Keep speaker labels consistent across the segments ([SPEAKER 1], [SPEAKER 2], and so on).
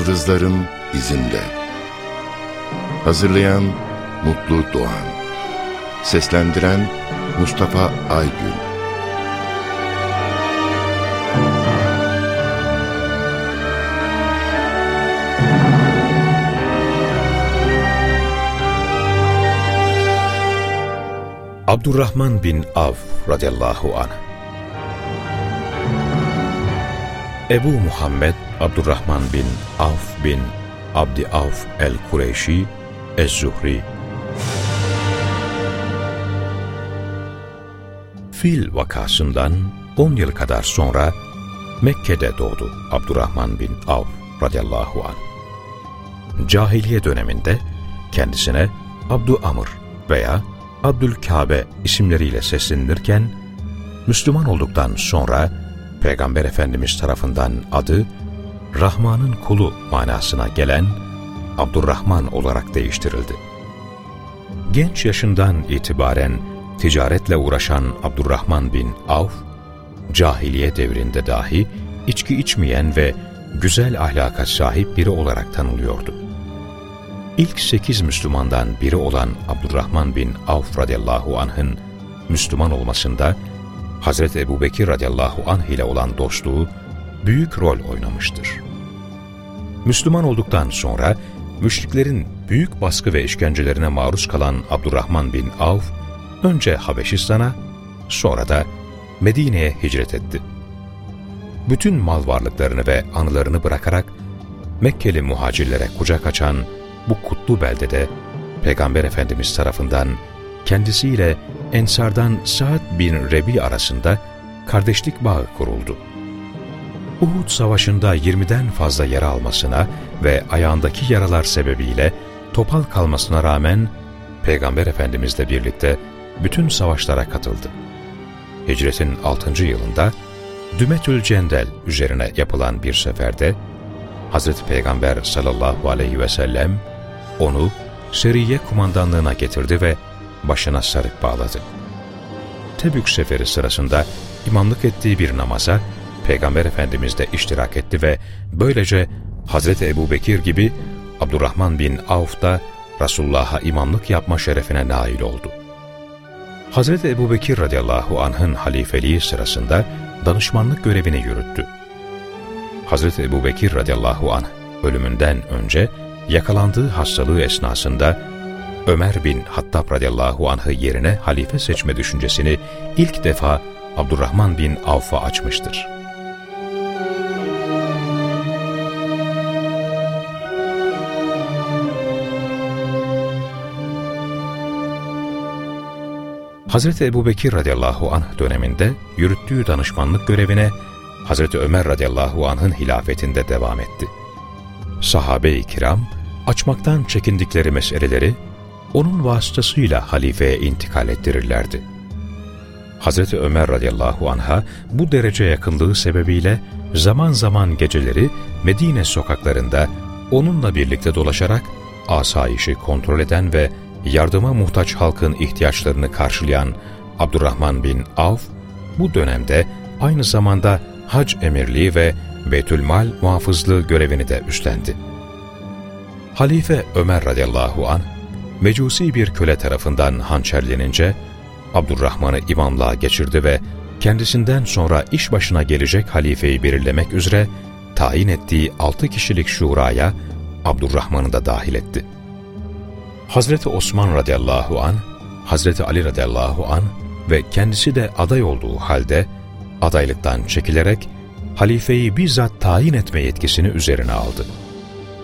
[SPEAKER 1] Yıldızların izinde. Hazırlayan Mutlu Doğan. Seslendiren Mustafa Aygün.
[SPEAKER 2] Abdurrahman bin Av radıyallahu anh Ebu Muhammed Abdurrahman bin Avf bin Abdi Avf el-Kureyşi Ez-Zuhri Fil vakasından 10 yıl kadar sonra Mekke'de doğdu Abdurrahman bin Avf radıyallahu anh. Cahiliye döneminde kendisine Abdu Amr veya Abdülkabe isimleriyle seslenilirken, Müslüman olduktan sonra Peygamber Efendimiz tarafından adı Rahman'ın kulu manasına gelen Abdurrahman olarak değiştirildi. Genç yaşından itibaren ticaretle uğraşan Abdurrahman bin Avf, cahiliye devrinde dahi içki içmeyen ve güzel ahlaka sahip biri olarak tanılıyordu. İlk sekiz Müslümandan biri olan Abdurrahman bin Avf radıyallahu anh'ın Müslüman olmasında Hazreti Ebu Bekir radıyallahu anh ile olan dostluğu büyük rol oynamıştır. Müslüman olduktan sonra müşriklerin büyük baskı ve işkencelerine maruz kalan Abdurrahman bin Avf, önce Habeşistan'a, sonra da Medine'ye hicret etti. Bütün mal varlıklarını ve anılarını bırakarak Mekkeli muhacirlere kucak açan bu kutlu beldede Peygamber Efendimiz tarafından kendisiyle Ensardan Sa'd bin Rebi arasında kardeşlik bağı kuruldu. Uhud Savaşı'nda 20'den fazla yara almasına ve ayağındaki yaralar sebebiyle topal kalmasına rağmen Peygamber Efendimizle birlikte bütün savaşlara katıldı. Hicretin 6. yılında Dümetül Cendel üzerine yapılan bir seferde Hazreti Peygamber sallallahu aleyhi ve sellem onu Seriye kumandanlığına getirdi ve başına sarık bağladı. Tebük seferi sırasında imamlık ettiği bir namaza Peygamber Efendimiz de iştirak etti ve böylece Hazreti Ebu Bekir gibi Abdurrahman bin Avf da Resulullah'a imamlık yapma şerefine nail oldu. Hazreti Ebu Bekir radıyallahu anh'ın halifeliği sırasında danışmanlık görevini yürüttü. Hazreti Ebu Bekir radıyallahu anh ölümünden önce yakalandığı hastalığı esnasında Ömer bin Hattab radıyallahu anh'ı yerine halife seçme düşüncesini ilk defa Abdurrahman bin Avf'a açmıştır. Hazreti Ebu Bekir radıyallahu anh döneminde yürüttüğü danışmanlık görevine Hazreti Ömer radıyallahu anh'ın hilafetinde devam etti. Sahabe-i kiram, açmaktan çekindikleri meseleleri onun vasıtasıyla halifeye intikal ettirirlerdi. Hazreti Ömer radıyallahu anha bu derece yakınlığı sebebiyle zaman zaman geceleri Medine sokaklarında onunla birlikte dolaşarak asayişi kontrol eden ve yardıma muhtaç halkın ihtiyaçlarını karşılayan Abdurrahman bin Avf, bu dönemde aynı zamanda hac emirliği ve Beytülmal muhafızlığı görevini de üstlendi. Halife Ömer radıyallahu an mecusi bir köle tarafından hançerlenince Abdurrahman'ı imamlığa geçirdi ve kendisinden sonra iş başına gelecek halifeyi belirlemek üzere tayin ettiği altı kişilik şuraya Abdurrahman'ı da dahil etti. Hazreti Osman radıyallahu an, Hazreti Ali radıyallahu an ve kendisi de aday olduğu halde adaylıktan çekilerek halifeyi bizzat tayin etme yetkisini üzerine aldı.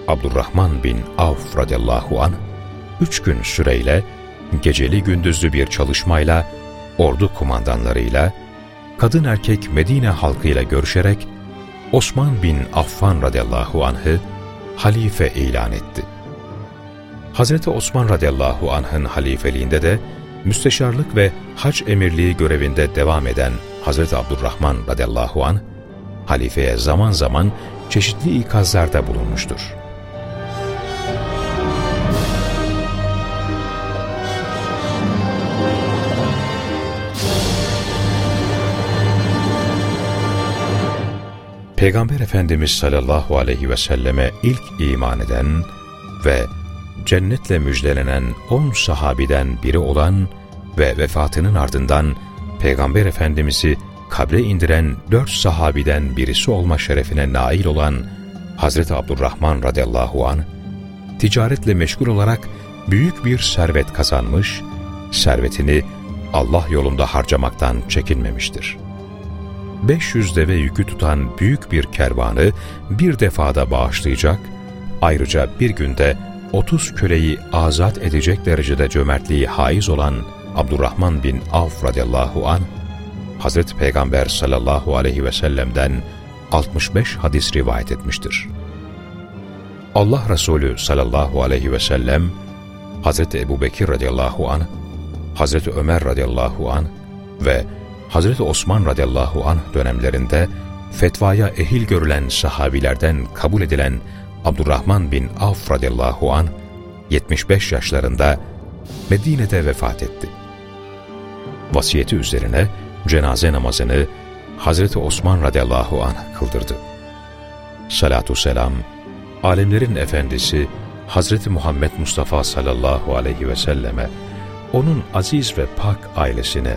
[SPEAKER 2] Abdurrahman bin Avf radıyallahu an üç gün süreyle geceli gündüzlü bir çalışmayla ordu kumandanlarıyla kadın erkek Medine halkıyla görüşerek Osman bin Affan radıyallahu anh'ı halife ilan etti. Hazreti Osman radıyallahu anh'ın halifeliğinde de müsteşarlık ve hac emirliği görevinde devam eden Hazreti Abdurrahman radıyallahu anh, halifeye zaman zaman çeşitli ikazlarda bulunmuştur. Peygamber Efendimiz sallallahu aleyhi ve selleme ilk iman eden ve cennetle müjdelenen on sahabiden biri olan ve vefatının ardından Peygamber Efendimiz'i kabre indiren dört sahabiden birisi olma şerefine nail olan Hazreti Abdurrahman radıyallahu an ticaretle meşgul olarak büyük bir servet kazanmış, servetini Allah yolunda harcamaktan çekinmemiştir. 500 deve yükü tutan büyük bir kervanı bir defada bağışlayacak, ayrıca bir günde 30 köleyi azat edecek derecede cömertliği haiz olan Abdurrahman bin Avf radıyallahu an Hazreti Peygamber sallallahu aleyhi ve sellem'den 65 hadis rivayet etmiştir. Allah Resulü sallallahu aleyhi ve sellem, Hazreti Ebu Bekir radıyallahu an, Hazreti Ömer radıyallahu an ve Hazreti Osman radıyallahu an dönemlerinde fetvaya ehil görülen sahabilerden kabul edilen Abdurrahman bin Avf radıyallahu an 75 yaşlarında Medine'de vefat etti. Vasiyeti üzerine cenaze namazını Hazreti Osman radıyallahu anh kıldırdı. Salatu selam, alemlerin efendisi Hazreti Muhammed Mustafa sallallahu aleyhi ve selleme, onun aziz ve pak ailesine